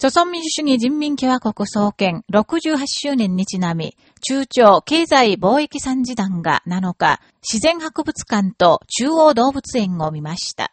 朝鮮民主主義人民共和国創建68周年にちなみ、中朝経済貿易参事団が7日、自然博物館と中央動物園を見ました。